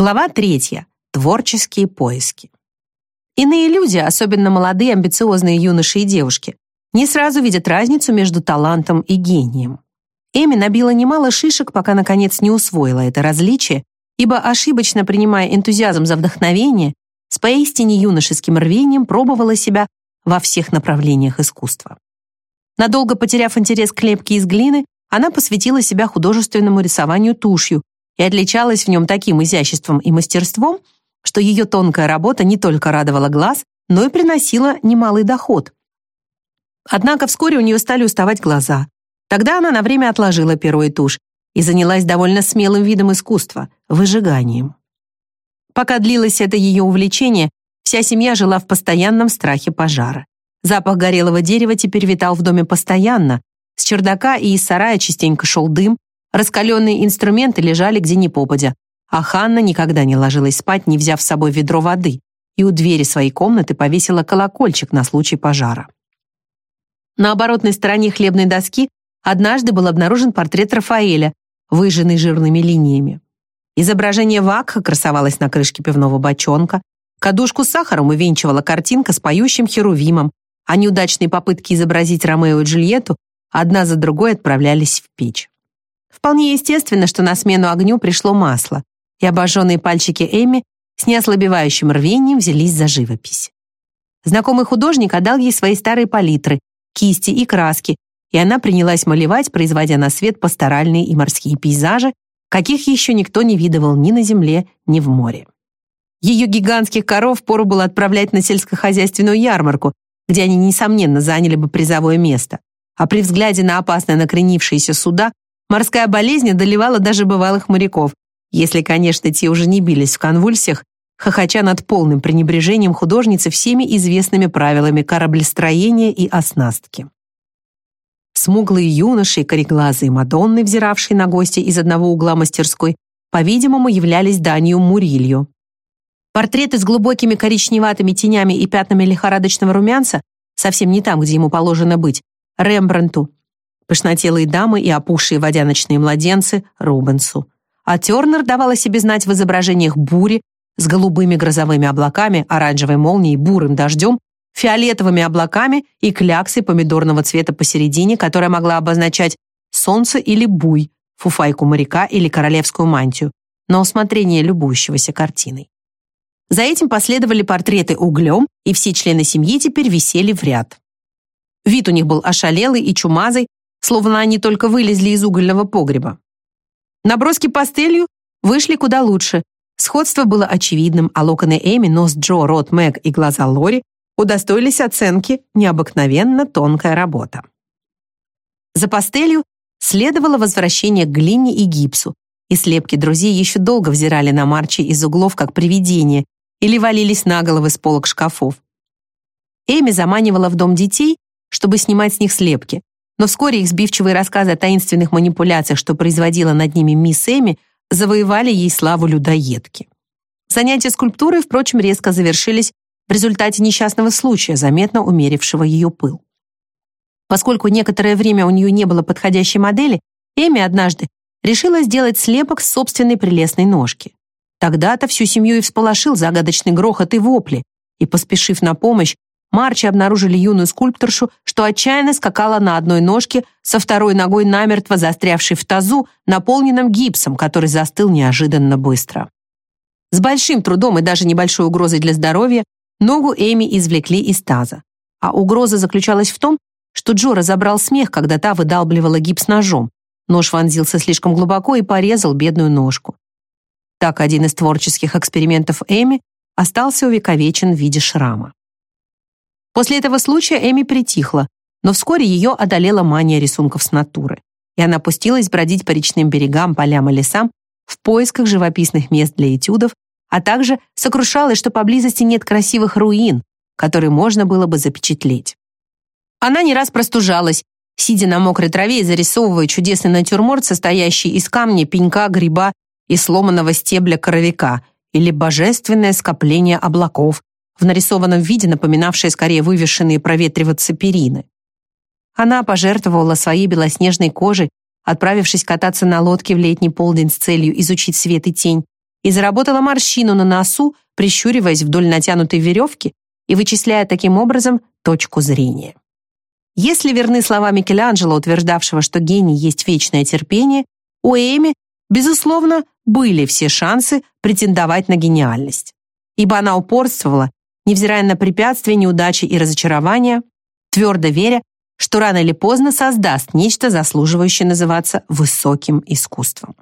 Глава третья. Творческие поиски. Иные люди, особенно молодые амбициозные юноши и девушки, не сразу видят разницу между талантом и гением. Эми набила немало шишек, пока наконец не усвоила это различие, ибо ошибочно принимая энтузиазм за вдохновение, с поистине юношеским рвением пробовала себя во всех направлениях искусства. Надолго потеряв интерес к лепке из глины, она посвятила себя художественному рисованию тушью и отличалась в нем таким изяществом и мастерством, что ее тонкая работа не только радовала глаз, но и приносила немалый доход. Однако вскоре у нее стали уставать глаза. Тогда она на время отложила перо и тушь и занялась довольно смелым видом искусства — выжиганием. Пока длилось это ее увлечение, вся семья жила в постоянном страхе пожара. Запах горелого дерева теперь витал в доме постоянно, с чердака и из сарая частенько шел дым, раскаленные инструменты лежали где ни попадя, а Ханна никогда не ложилась спать, не взяв с собой ведро воды, и у двери своей комнаты повесила колокольчик на случай пожара. На оборотной стороне хлебной доски однажды был обнаружен портрет Рафаэля, выжженный жирными линиями. Изображение Вакха красовалось на крышке пивного бочонка, кадушку с сахаром увенчивала картинка с поющим херувимом, а неудачные попытки изобразить Ромео и Джульетту одна за другой отправлялись в печь. Вполне естественно, что на смену огню пришло масло, и обожженные пальчики Эми с неослабевающим рвением взялись за живопись. Знакомый художник отдал ей свои старые палитры, кисти и краски, и она принялась малевать, производя на свет пасторальные и морские пейзажи, каких еще никто не видывал ни на земле, ни в море. Ее гигантских коров пору было отправлять на сельскохозяйственную ярмарку, где они, несомненно, заняли бы призовое место. А при взгляде на опасно накренившиеся суда морская болезнь одолевала даже бывалых моряков, если, конечно, те уже не бились в конвульсиях, хохоча над полным пренебрежением художницы всеми известными правилами кораблестроения и оснастки. Смуглые юноши и кореглазые Мадонны, взиравшие на гостей из одного угла мастерской, по-видимому, являлись данью Мурилью. Портреты с глубокими коричневатыми тенями и пятнами лихорадочного румянца, совсем не там, где ему положено быть, Рембрандту, пышнотелые дамы и опухшие водяночные младенцы Рубенсу а Тернер давала себе знать в изображениях бури с голубыми грозовыми облаками, оранжевой молнией, бурым дождем, фиолетовыми облаками и кляксой помидорного цвета посередине, которая могла обозначать солнце или буй, фуфайку моряка или королевскую мантию, на усмотрение любующегося картиной. За этим последовали портреты углем, и все члены семьи теперь висели в ряд. Вид у них был ошалелый и чумазый, словно они только вылезли из угольного погреба. Наброски пастелью вышли куда лучше. Сходство было очевидным, а локоны Эми, нос Джо, рот Мэг и глаза Лори удостоились оценки «необыкновенно тонкая работа». За пастелью следовало возвращение к глине и гипсу, и слепки друзей еще долго взирали на Марчи из углов как привидения или валились на головы с полок шкафов. Эми заманивала в дом детей, чтобы снимать с них слепки, но вскоре их сбивчивые рассказы о таинственных манипуляциях, что производила над ними мисс Эми, завоевали ей славу людоедки. Занятия скульптурой, впрочем, резко завершились в результате несчастного случая, заметно умерившего ее пыл. Поскольку некоторое время у нее не было подходящей модели, Эми однажды решила сделать слепок с собственной прелестной ножки. Тогда-то всю семью и всполошил загадочный грохот и вопли, и, поспешив на помощь, Марчи обнаружили юную скульпторшу, что отчаянно скакала на одной ножке, со второй ногой намертво застрявшей в тазу, наполненном гипсом, который застыл неожиданно быстро. С большим трудом и даже небольшой угрозой для здоровья ногу Эми извлекли из таза. А угроза заключалась в том, что Джо разобрал смех, когда та выдалбливала гипс ножом. Нож вонзился слишком глубоко и порезал бедную ножку. Так один из творческих экспериментов Эми остался увековечен в виде шрама. После этого случая Эми притихла, но вскоре ее одолела мания рисунков с натуры, и она пустилась бродить по речным берегам, полям и лесам в поисках живописных мест для этюдов, а также сокрушалась, что поблизости нет красивых руин, которые можно было бы запечатлеть. Она не раз простужалась, сидя на мокрой траве и зарисовывая чудесный натюрморт, состоящий из камня, пенька, гриба и сломанного стебля коровика, или божественное скопление облаков, в нарисованном виде напоминавшее скорее вывешенные проветриваться перины. Она пожертвовала своей белоснежной кожей, отправившись кататься на лодке в летний полдень с целью изучить свет и тень, и заработала морщину на носу, прищуриваясь вдоль натянутой веревки и вычисляя таким образом точку зрения. Если верны слова Микеланджело, утверждавшего, что гений есть вечное терпение, у Эми, безусловно, были все шансы претендовать на гениальность. Ибо она упорствовала, невзирая на препятствия, неудачи и разочарования, твердо веря, что рано или поздно создаст нечто, заслуживающее называться высоким искусством.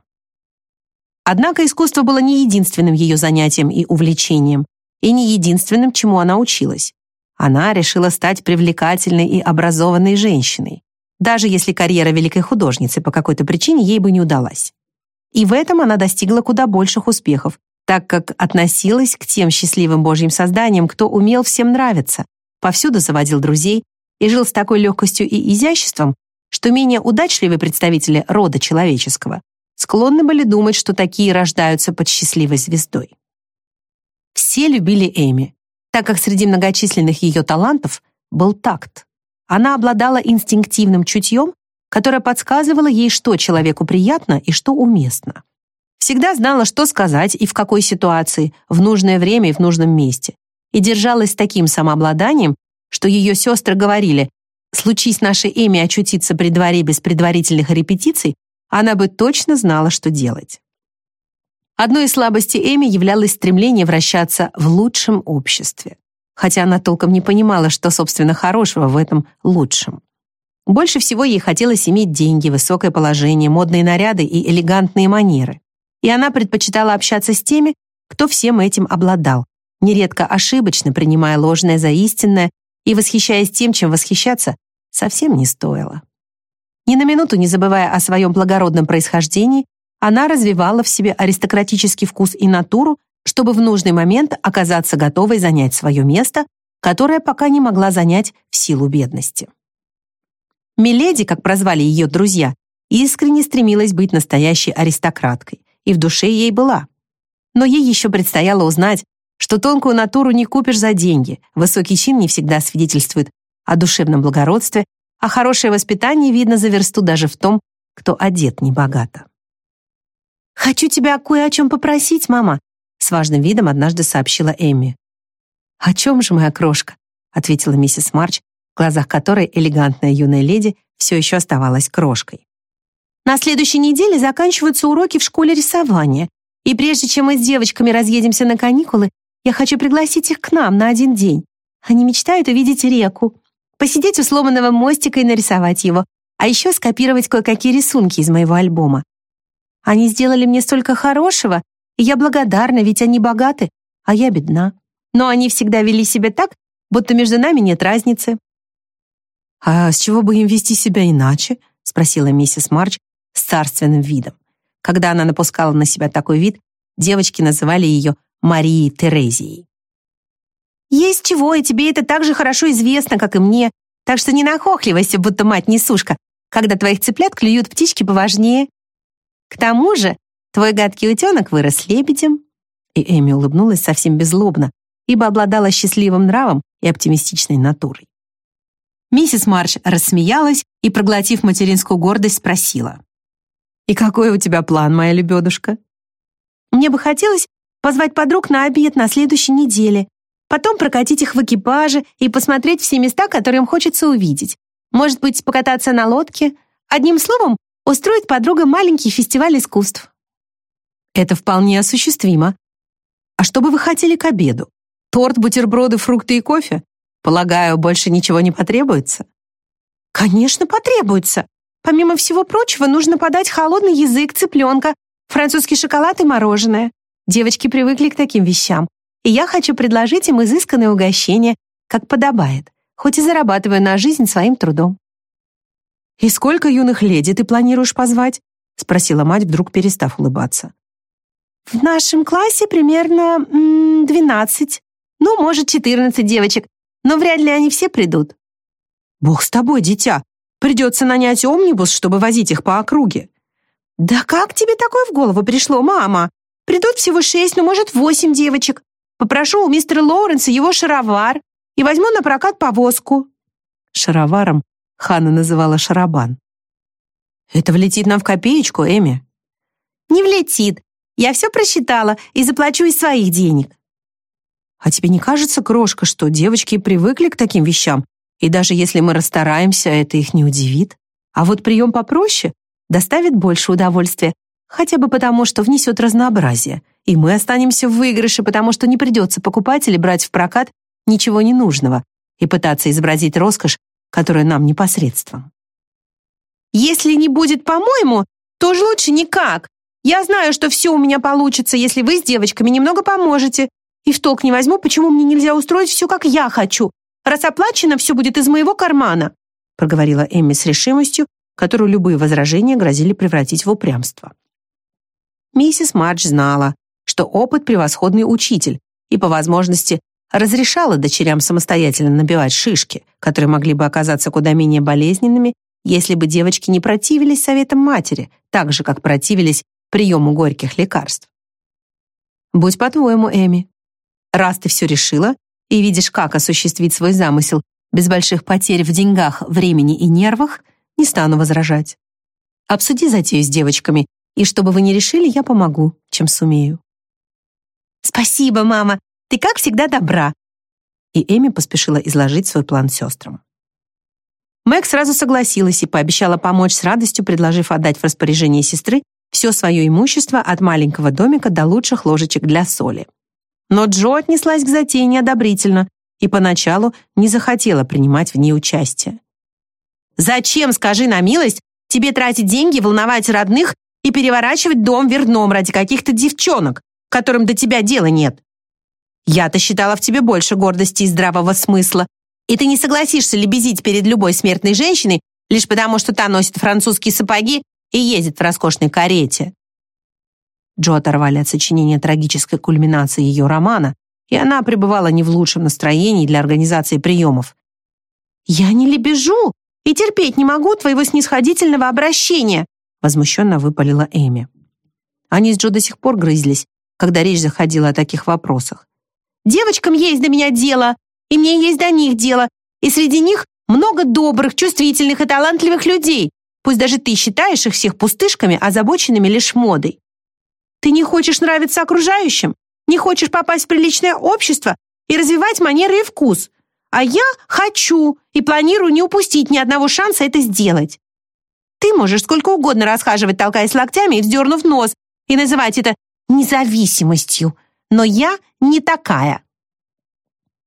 Однако искусство было не единственным ее занятием и увлечением, и не единственным, чему она училась. Она решила стать привлекательной и образованной женщиной, даже если карьера великой художницы по какой-то причине ей бы не удалась. И в этом она достигла куда больших успехов, так как относилась к тем счастливым божьим созданиям, кто умел всем нравиться, повсюду заводил друзей и жил с такой легкостью и изяществом, что менее удачливые представители рода человеческого склонны были думать, что такие рождаются под счастливой звездой. Все любили Эми, так как среди многочисленных ее талантов был такт. Она обладала инстинктивным чутьем, которое подсказывало ей, что человеку приятно и что уместно. Всегда знала, что сказать и в какой ситуации, в нужное время и в нужном месте. И держалась с таким самообладанием, что ее сестры говорили, случись нашей Эми очутиться при дворе без предварительных репетиций, она бы точно знала, что делать. Одной из слабостей Эми являлось стремление вращаться в лучшем обществе, хотя она толком не понимала, что, собственно, хорошего в этом лучшем. Больше всего ей хотелось иметь деньги, высокое положение, модные наряды и элегантные манеры. И она предпочитала общаться с теми, кто всем этим обладал, нередко ошибочно принимая ложное за истинное и восхищаясь тем, чем восхищаться совсем не стоило. Ни на минуту не забывая о своем благородном происхождении, она развивала в себе аристократический вкус и натуру, чтобы в нужный момент оказаться готовой занять свое место, которое пока не могла занять в силу бедности. Миледи, как прозвали ее друзья, искренне стремилась быть настоящей аристократкой, и в душе ей была. Но ей еще предстояло узнать, что тонкую натуру не купишь за деньги, высокий чин не всегда свидетельствует о душевном благородстве, а хорошее воспитание видно за версту даже в том, кто одет небогато. «Хочу тебя кое о чем попросить, мама», с важным видом однажды сообщила Эмми. «О чем же, моя крошка?» ответила миссис Марч, в глазах которой элегантная юная леди все еще оставалась крошкой. «На следующей неделе заканчиваются уроки в школе рисования, и прежде чем мы с девочками разъедемся на каникулы, я хочу пригласить их к нам на один день. Они мечтают увидеть реку, посидеть у сломанного мостика и нарисовать его, а еще скопировать кое-какие рисунки из моего альбома. Они сделали мне столько хорошего, и я благодарна, ведь они богаты, а я бедна. Но они всегда вели себя так, будто между нами нет разницы. «А с чего бы им вести себя иначе?» — спросила миссис Марч с царственным видом. Когда она напускала на себя такой вид, девочки называли ее Марией Терезией. «Есть чего, и тебе это так же хорошо известно, как и мне, так что не нахохливайся, будто мать несушка, когда твоих цыплят клюют птички поважнее. К тому же, твой гадкий утенок вырос лебедем». И Эми улыбнулась совсем беззлобно, ибо обладала счастливым нравом и оптимистичной натурой. Миссис Марч рассмеялась и, проглотив материнскую гордость, спросила. «И какой у тебя план, моя лебедушка?» «Мне бы хотелось позвать подруг на обед на следующей неделе, потом прокатить их в экипаже и посмотреть все места, которые им хочется увидеть. Может быть, покататься на лодке. Одним словом, устроить подругам маленький фестиваль искусств. Это вполне осуществимо. А что бы вы хотели к обеду? Торт, бутерброды, фрукты и кофе? Полагаю, больше ничего не потребуется? Конечно, потребуется. Помимо всего прочего, нужно подать холодный язык, цыпленка, французский шоколад и мороженое. Девочки привыкли к таким вещам, и я хочу предложить им изысканное угощение, как подобает, хоть и зарабатываю на жизнь своим трудом. «И сколько юных леди ты планируешь позвать?» — спросила мать, вдруг перестав улыбаться. «В нашем классе примерно двенадцать, ну, может, четырнадцать девочек, но вряд ли они все придут». «Бог с тобой, дитя! Придется нанять омнибус, чтобы возить их по округе». «Да как тебе такое в голову пришло, мама? Придут всего шесть, ну, может, восемь девочек. Попрошу у мистера Лоуренса его шаровар и возьму на прокат повозку». Шароваром Ханна называла шарабан. «Это влетит нам в копеечку, Эми?» «Не влетит. Я все просчитала и заплачу из своих денег». «А тебе не кажется, крошка, что девочки привыкли к таким вещам, и даже если мы расстараемся, это их не удивит? А вот прием попроще доставит больше удовольствия, хотя бы потому, что внесет разнообразие, и мы останемся в выигрыше, потому что не придется покупать или брать в прокат ничего ненужного и пытаться изобразить роскошь, которая нам непосредством. Если не будет по-моему, то уж лучше никак. Я знаю, что все у меня получится, если вы с девочками немного поможете. И в толк не возьму, почему мне нельзя устроить все, как я хочу. Раз оплачено, все будет из моего кармана», проговорила Эмми с решимостью, которую любые возражения грозили превратить в упрямство. Миссис Мардж знала, что опыт превосходный учитель и, по возможности, разрешала дочерям самостоятельно набивать шишки, которые могли бы оказаться куда менее болезненными, если бы девочки не противились советам матери, так же, как противились приему горьких лекарств. «Будь по-твоему, Эми. Раз ты все решила и видишь, как осуществить свой замысел без больших потерь в деньгах, времени и нервах, не стану возражать. Обсуди затею с девочками, и чтобы вы не решили, я помогу, чем сумею». «Спасибо, мама. Ты, как всегда, добра». И Эми поспешила изложить свой план сестрам. Мэг сразу согласилась и пообещала помочь с радостью, предложив отдать в распоряжение сестры все свое имущество от маленького домика до лучших ложечек для соли. Но Джо отнеслась к затее неодобрительно и поначалу не захотела принимать в ней участие. «Зачем, скажи на милость, тебе тратить деньги, волновать родных и переворачивать дом вверх дном ради каких-то девчонок, которым до тебя дела нет? Я-то считала в тебе больше гордости и здравого смысла, и ты не согласишься лебезить перед любой смертной женщиной лишь потому, что та носит французские сапоги и ездит в роскошной карете. Джо оторвали от сочинения трагической кульминации ее романа, и она пребывала не в лучшем настроении для организации приемов. «Я не лебежу и терпеть не могу твоего снисходительного обращения», возмущенно выпалила Эми. Они с Джо до сих пор грызлись, когда речь заходила о таких вопросах. «Девочкам есть до меня дело, и мне есть до них дело, и среди них много добрых, чувствительных и талантливых людей, пусть даже ты считаешь их всех пустышками, озабоченными лишь модой. Ты не хочешь нравиться окружающим, не хочешь попасть в приличное общество и развивать манеры и вкус, а я хочу и планирую не упустить ни одного шанса это сделать. Ты можешь сколько угодно расхаживать, толкаясь локтями и вздернув нос, и называть это независимостью, но я не такая.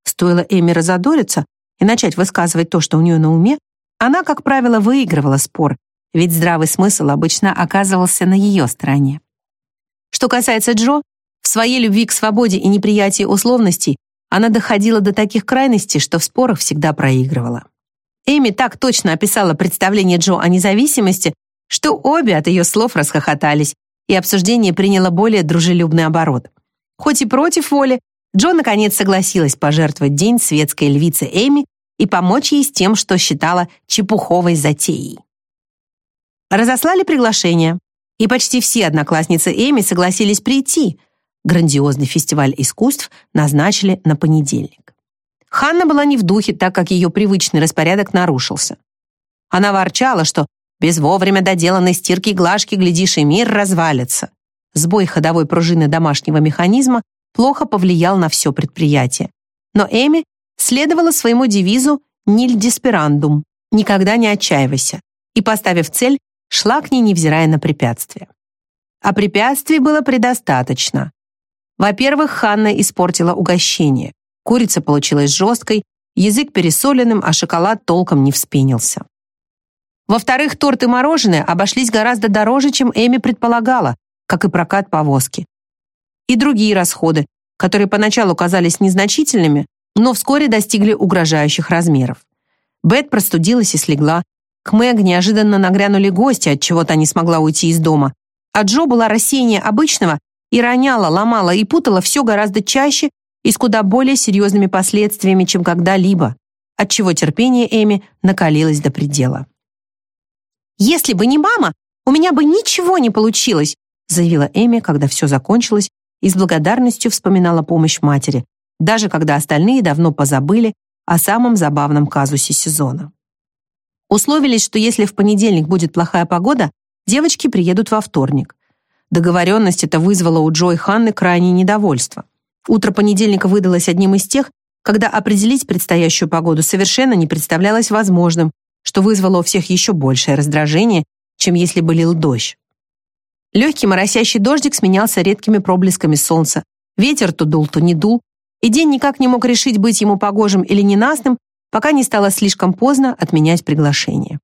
Стоило Эми разодориться и начать высказывать то, что у нее на уме, она, как правило, выигрывала спор, ведь здравый смысл обычно оказывался на ее стороне. Что касается Джо, в своей любви к свободе и неприятии условностей она доходила до таких крайностей, что в спорах всегда проигрывала. Эми так точно описала представление Джо о независимости, что обе от ее слов расхохотались, и обсуждение приняло более дружелюбный оборот. Хоть и против воли, Джо наконец согласилась пожертвовать день светской львице Эми и помочь ей с тем, что считала чепуховой затеей. Разослали приглашение, и почти все одноклассницы Эми согласились прийти. Грандиозный фестиваль искусств назначили на понедельник. Ханна была не в духе, так как ее привычный распорядок нарушился. Она ворчала, что без вовремя доделанной стирки и глажки, глядишь, и мир развалится. Сбой ходовой пружины домашнего механизма плохо повлиял на все предприятие. Но Эми следовала своему девизу «Ниль диспирандум» — «Никогда не отчаивайся» и, поставив цель, шла к ней, невзирая на препятствия. А препятствий было предостаточно. Во-первых, Ханна испортила угощение. Курица получилась жесткой, язык пересоленным, а шоколад толком не вспенился. Во-вторых, торт и мороженое обошлись гораздо дороже, чем Эми предполагала, как и прокат повозки и другие расходы, которые поначалу казались незначительными, но вскоре достигли угрожающих размеров. Бет простудилась и слегла. К Мэг неожиданно нагрянули гости, от чего-то не смогла уйти из дома. А Джо была рассеяннее обычного и роняла, ломала и путала все гораздо чаще и с куда более серьезными последствиями, чем когда-либо, отчего терпение Эми накалилось до предела. «Если бы не мама, у меня бы ничего не получилось», заявила Эми, когда все закончилось, и с благодарностью вспоминала помощь матери, даже когда остальные давно позабыли о самом забавном казусе сезона. Условились, что если в понедельник будет плохая погода, девочки приедут во вторник. договоренность это вызвала у Джо и Ханны крайнее недовольство. Утро понедельника выдалось одним из тех, когда определить предстоящую погоду совершенно не представлялось возможным, что вызвало у всех еще большее раздражение, чем если бы лил дождь. Легкий моросящий дождик сменялся редкими проблесками солнца, ветер то дул, то не дул, и день никак не мог решить, быть ему погожим или ненастным, пока не стало слишком поздно отменять приглашение.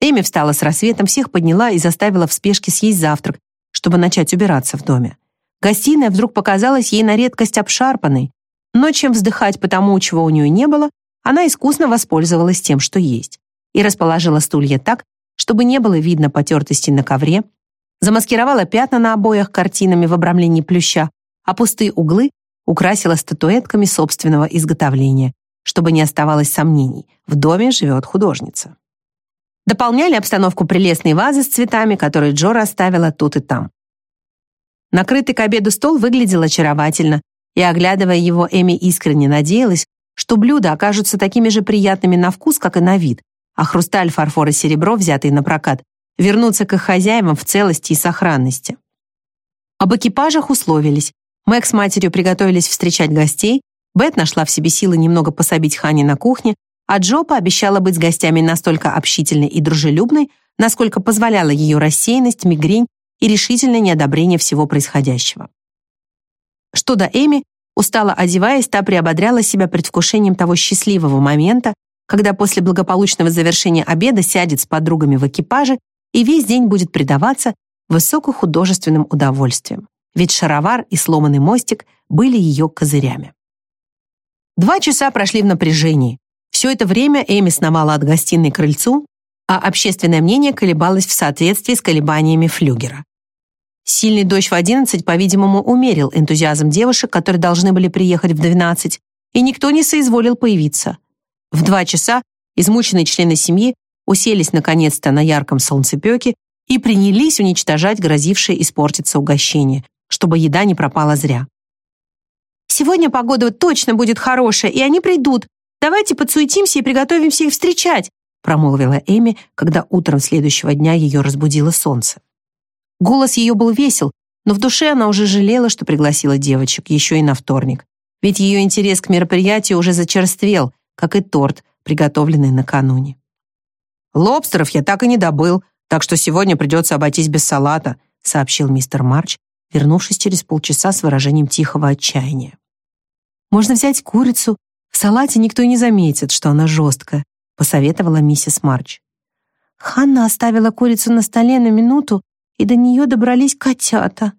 Эми встала с рассветом, всех подняла и заставила в спешке съесть завтрак, чтобы начать убираться в доме. Гостиная вдруг показалась ей на редкость обшарпанной, но чем вздыхать по тому, чего у нее не было, она искусно воспользовалась тем, что есть, и расположила стулья так, чтобы не было видно потертости на ковре, замаскировала пятна на обоях картинами в обрамлении плюща, а пустые углы украсила статуэтками собственного изготовления, чтобы не оставалось сомнений, в доме живет художница. Дополняли обстановку прелестные вазы с цветами, которые Джо расставила тут и там. Накрытый к обеду стол выглядел очаровательно, и, оглядывая его, Эми искренне надеялась, что блюда окажутся такими же приятными на вкус, как и на вид, а хрусталь, фарфор и серебро, взятые на прокат, вернутся к их хозяевам в целости и сохранности. Об экипажах условились. Мэг с матерью приготовились встречать гостей, Бет нашла в себе силы немного пособить Хане на кухне, а Джо пообещала быть с гостями настолько общительной и дружелюбной, насколько позволяла ее рассеянность, мигрень и решительное неодобрение всего происходящего. Что до Эми, устало одеваясь, та приободряла себя предвкушением того счастливого момента, когда после благополучного завершения обеда сядет с подругами в экипаже и весь день будет предаваться высокохудожественным удовольствиям, ведь шаровар и сломанный мостик были ее козырями. Два часа прошли в напряжении. Все это время Эми сновала от гостиной к крыльцу, а общественное мнение колебалось в соответствии с колебаниями флюгера. Сильный дождь в 11, по-видимому, умерил энтузиазм девушек, которые должны были приехать в 12, и никто не соизволил появиться. В два часа измученные члены семьи уселись наконец-то на ярком солнцепеке и принялись уничтожать грозившее испортиться угощение, чтобы еда не пропала зря. «Сегодня погода точно будет хорошая, и они придут. Давайте подсуетимся и приготовимся их встречать», промолвила Эми, когда утром следующего дня ее разбудило солнце. Голос ее был весел, но в душе она уже жалела, что пригласила девочек еще и на вторник. Ведь ее интерес к мероприятию уже зачерствел, как и торт, приготовленный накануне. «Лобстеров я так и не добыл, так что сегодня придется обойтись без салата», сообщил мистер Марч, вернувшись через полчаса с выражением тихого отчаяния. «Можно взять курицу. В салате никто и не заметит, что она жесткая», посоветовала миссис Марч. Ханна оставила курицу на столе на минуту, и до нее добрались котята.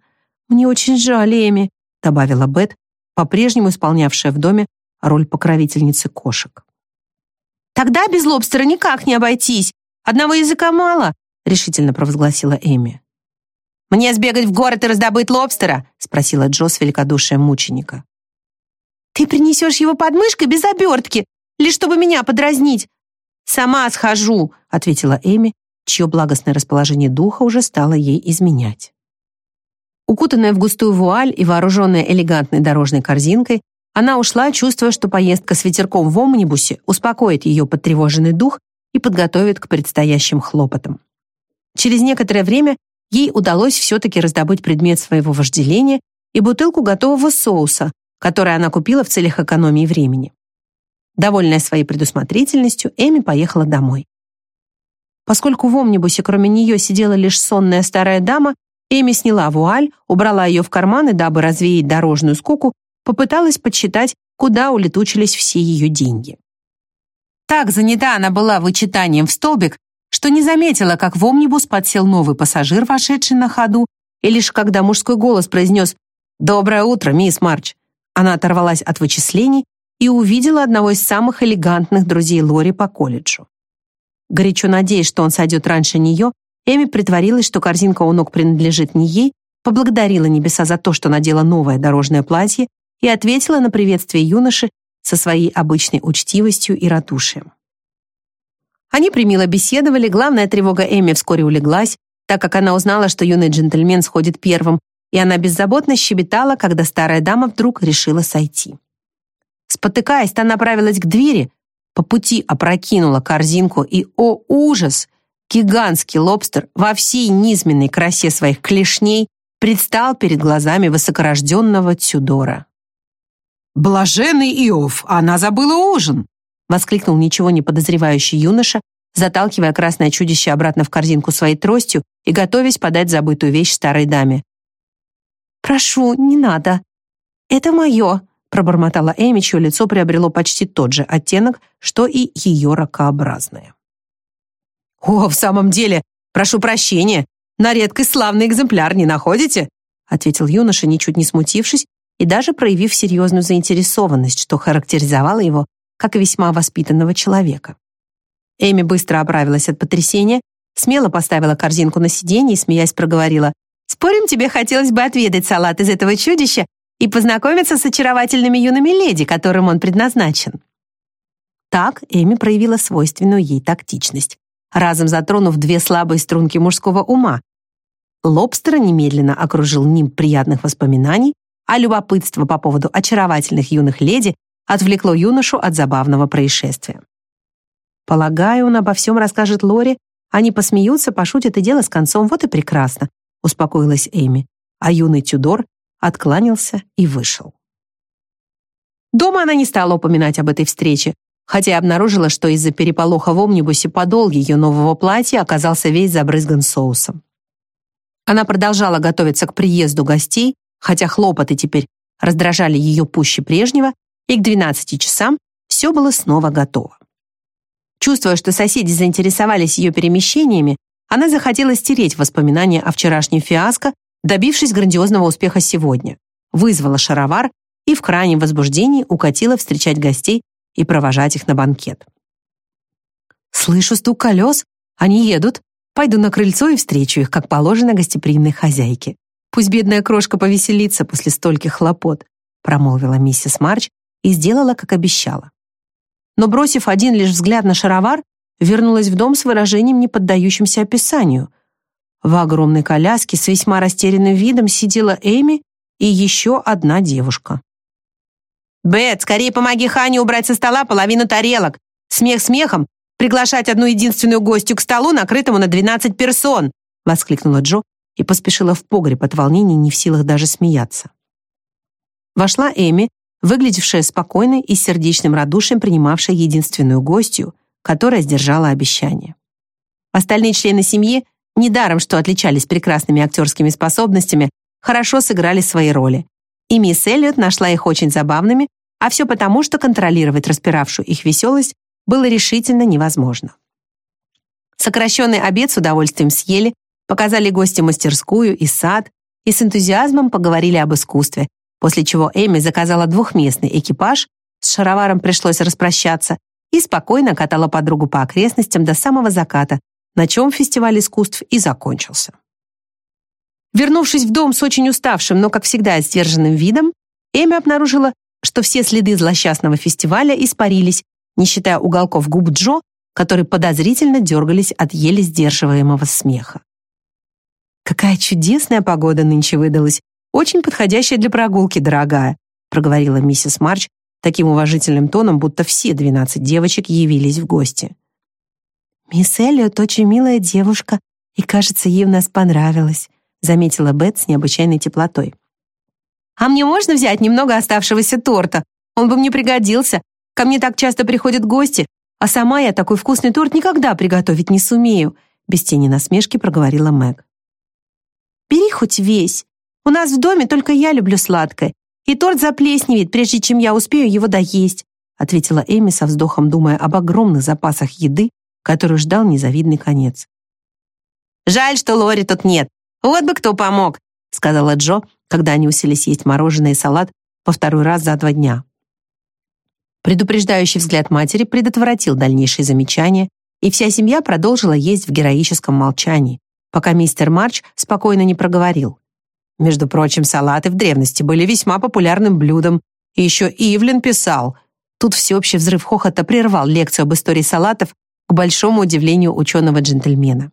Мне очень жаль Эми», добавила Бет, по-прежнему исполнявшая в доме роль покровительницы кошек. «Тогда без лобстера никак не обойтись. Одного языка мало», решительно провозгласила Эми. «Мне сбегать в город и раздобыть лобстера?» спросила Джо с великодушием мученика. «Ты принесешь его под мышкой без обертки, лишь чтобы меня подразнить». «Сама схожу», ответила Эми, чье благостное расположение духа уже стало ей изменять. Укутанная в густую вуаль и вооруженная элегантной дорожной корзинкой, она ушла, чувствуя, что поездка с ветерком в омнибусе успокоит ее потревоженный дух и подготовит к предстоящим хлопотам. Через некоторое время ей удалось все-таки раздобыть предмет своего вожделения и бутылку готового соуса, который она купила в целях экономии времени. Довольная своей предусмотрительностью, Эми поехала домой. Поскольку в омнибусе кроме нее сидела лишь сонная старая дама, Эми сняла вуаль, убрала ее в карман и, дабы развеять дорожную скуку, попыталась подсчитать, куда улетучились все ее деньги. Так занята она была вычитанием в столбик, что не заметила, как в омнибус подсел новый пассажир, вошедший на ходу, и лишь когда мужской голос произнес «Доброе утро, мисс Марч», она оторвалась от вычислений и увидела одного из самых элегантных друзей Лори по колледжу. Горячо надеясь, что он сойдет раньше нее, Эми притворилась, что корзинка у ног принадлежит не ей, поблагодарила небеса за то, что надела новое дорожное платье и ответила на приветствие юноши со своей обычной учтивостью и ратушием. Они примило беседовали, главная тревога Эми вскоре улеглась, так как она узнала, что юный джентльмен сходит первым, и она беззаботно щебетала, когда старая дама вдруг решила сойти. Спотыкаясь, та направилась к двери, по пути опрокинула корзинку и, о ужас, гигантский лобстер во всей низменной красе своих клешней предстал перед глазами высокорожденного Тюдора. «Блаженный Иов, она забыла ужин!» воскликнул ничего не подозревающий юноша, заталкивая красное чудище обратно в корзинку своей тростью и готовясь подать забытую вещь старой даме. «Прошу, не надо. Это мое», пробормотала Эми, чье лицо приобрело почти тот же оттенок, что и ее ракообразное. «О, в самом деле, прошу прощения, на редкость славный экземпляр не находите?» ответил юноша, ничуть не смутившись и даже проявив серьезную заинтересованность, что характеризовало его как весьма воспитанного человека. Эми быстро оправилась от потрясения, смело поставила корзинку на сиденье и, смеясь, проговорила «Спорим, тебе хотелось бы отведать салат из этого чудища и познакомиться с очаровательными юными леди, которым он предназначен». Так Эми проявила свойственную ей тактичность, разом затронув две слабые струнки мужского ума. Лобстера немедленно окружил ним приятных воспоминаний, а любопытство по поводу очаровательных юных леди отвлекло юношу от забавного происшествия. Полагаю, он обо всем расскажет Лори, они посмеются, пошутят и дело с концом, вот и прекрасно, успокоилась Эми, а юный Тюдор откланялся и вышел. Дома она не стала упоминать об этой встрече, хотя и обнаружила, что из-за переполоха в омнибусе подол ее нового платья оказался весь забрызган соусом. Она продолжала готовиться к приезду гостей, хотя хлопоты теперь раздражали ее пуще прежнего, и к 12 часам все было снова готово. Чувствуя, что соседи заинтересовались ее перемещениями, она захотела стереть воспоминания о вчерашнем фиаско добившись грандиозного успеха сегодня, вызвала шаровар и в крайнем возбуждении укатила встречать гостей и провожать их на банкет. «Слышу стук колес, они едут. Пойду на крыльцо и встречу их, как положено гостеприимной хозяйке. Пусть бедная крошка повеселится после стольких хлопот», промолвила миссис Марч и сделала, как обещала. Но, бросив один лишь взгляд на шаровар, вернулась в дом с выражением, не поддающимся описанию — в огромной коляске с весьма растерянным видом сидела Эми и еще одна девушка. «Бет, скорее помоги Хане убрать со стола половину тарелок. Смех смехом, приглашать одну единственную гостью к столу, накрытому на 12 персон!» воскликнула Джо и поспешила в погреб от волнения, не в силах даже смеяться. Вошла Эми, выглядевшая спокойной и сердечным радушием принимавшая единственную гостью, которая сдержала обещание. Остальные члены семьи недаром что отличались прекрасными актерскими способностями, хорошо сыграли свои роли. И мисс Эллиот нашла их очень забавными, а все потому, что контролировать распиравшую их веселость было решительно невозможно. Сокращенный обед с удовольствием съели, показали гостям мастерскую и сад, и с энтузиазмом поговорили об искусстве, после чего Эми заказала двухместный экипаж, с шароваром пришлось распрощаться, и спокойно катала подругу по окрестностям до самого заката, на чем фестиваль искусств и закончился. Вернувшись в дом с очень уставшим, но, как всегда, сдержанным видом, Эми обнаружила, что все следы злосчастного фестиваля испарились, не считая уголков губ Джо, которые подозрительно дергались от еле сдерживаемого смеха. «Какая чудесная погода нынче выдалась! Очень подходящая для прогулки, дорогая», проговорила миссис Марч таким уважительным тоном, будто все двенадцать девочек явились в гости. «Мисс Эллиот очень милая девушка, и, кажется, ей в нас понравилось», заметила Бет с необычайной теплотой. «А мне можно взять немного оставшегося торта? Он бы мне пригодился. Ко мне так часто приходят гости, а сама я такой вкусный торт никогда приготовить не сумею», без тени насмешки проговорила Мэг. «Бери хоть весь. У нас в доме только я люблю сладкое, и торт заплесневеет, прежде чем я успею его доесть», ответила Эми со вздохом, думая об огромных запасах еды, который ждал незавидный конец. «Жаль, что Лори тут нет. Вот бы кто помог», сказала Джо, когда они уселись есть мороженое и салат по второй раз за два дня. Предупреждающий взгляд матери предотвратил дальнейшие замечания, и вся семья продолжила есть в героическом молчании, пока мистер Марч спокойно не проговорил. Между прочим, салаты в древности были весьма популярным блюдом, и еще Ивлин писал. Тут всеобщий взрыв хохота прервал лекцию об истории салатов к большому удивлению ученого-джентльмена.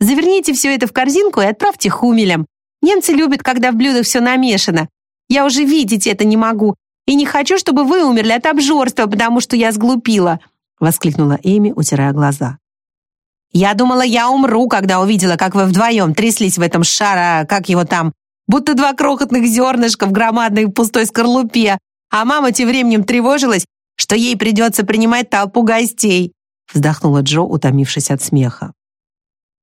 «Заверните все это в корзинку и отправьте хумелям. Немцы любят, когда в блюдах все намешано. Я уже видеть это не могу. И не хочу, чтобы вы умерли от обжорства, потому что я сглупила», воскликнула Эми, утирая глаза. Я думала, я умру, когда увидела, как вы вдвоем тряслись в этом шара, как его там, будто два крохотных зернышка в громадной пустой скорлупе, а мама тем временем тревожилась, что ей придется принимать толпу гостей», вздохнула Джо, утомившись от смеха.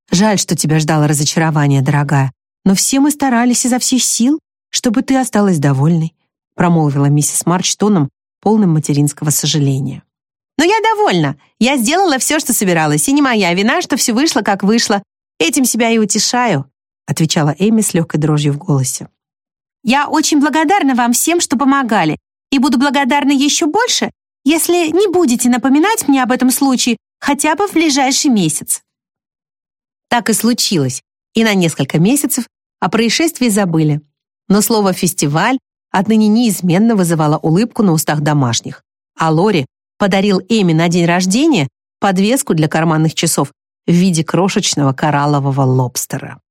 «Жаль, что тебя ждало разочарование, дорогая, но все мы старались изо всех сил, чтобы ты осталась довольной», промолвила миссис Марч тоном, полным материнского сожаления. Но я довольна. Я сделала все, что собиралась, и не моя вина, что все вышло, как вышло. Этим себя и утешаю», отвечала Эми с легкой дрожью в голосе. «Я очень благодарна вам всем, что помогали, и буду благодарна еще больше, если не будете напоминать мне об этом случае хотя бы в ближайший месяц». Так и случилось, и на несколько месяцев о происшествии забыли. Но слово «фестиваль» отныне неизменно вызывало улыбку на устах домашних, а Лори подарил Эми на день рождения подвеску для карманных часов в виде крошечного кораллового лобстера.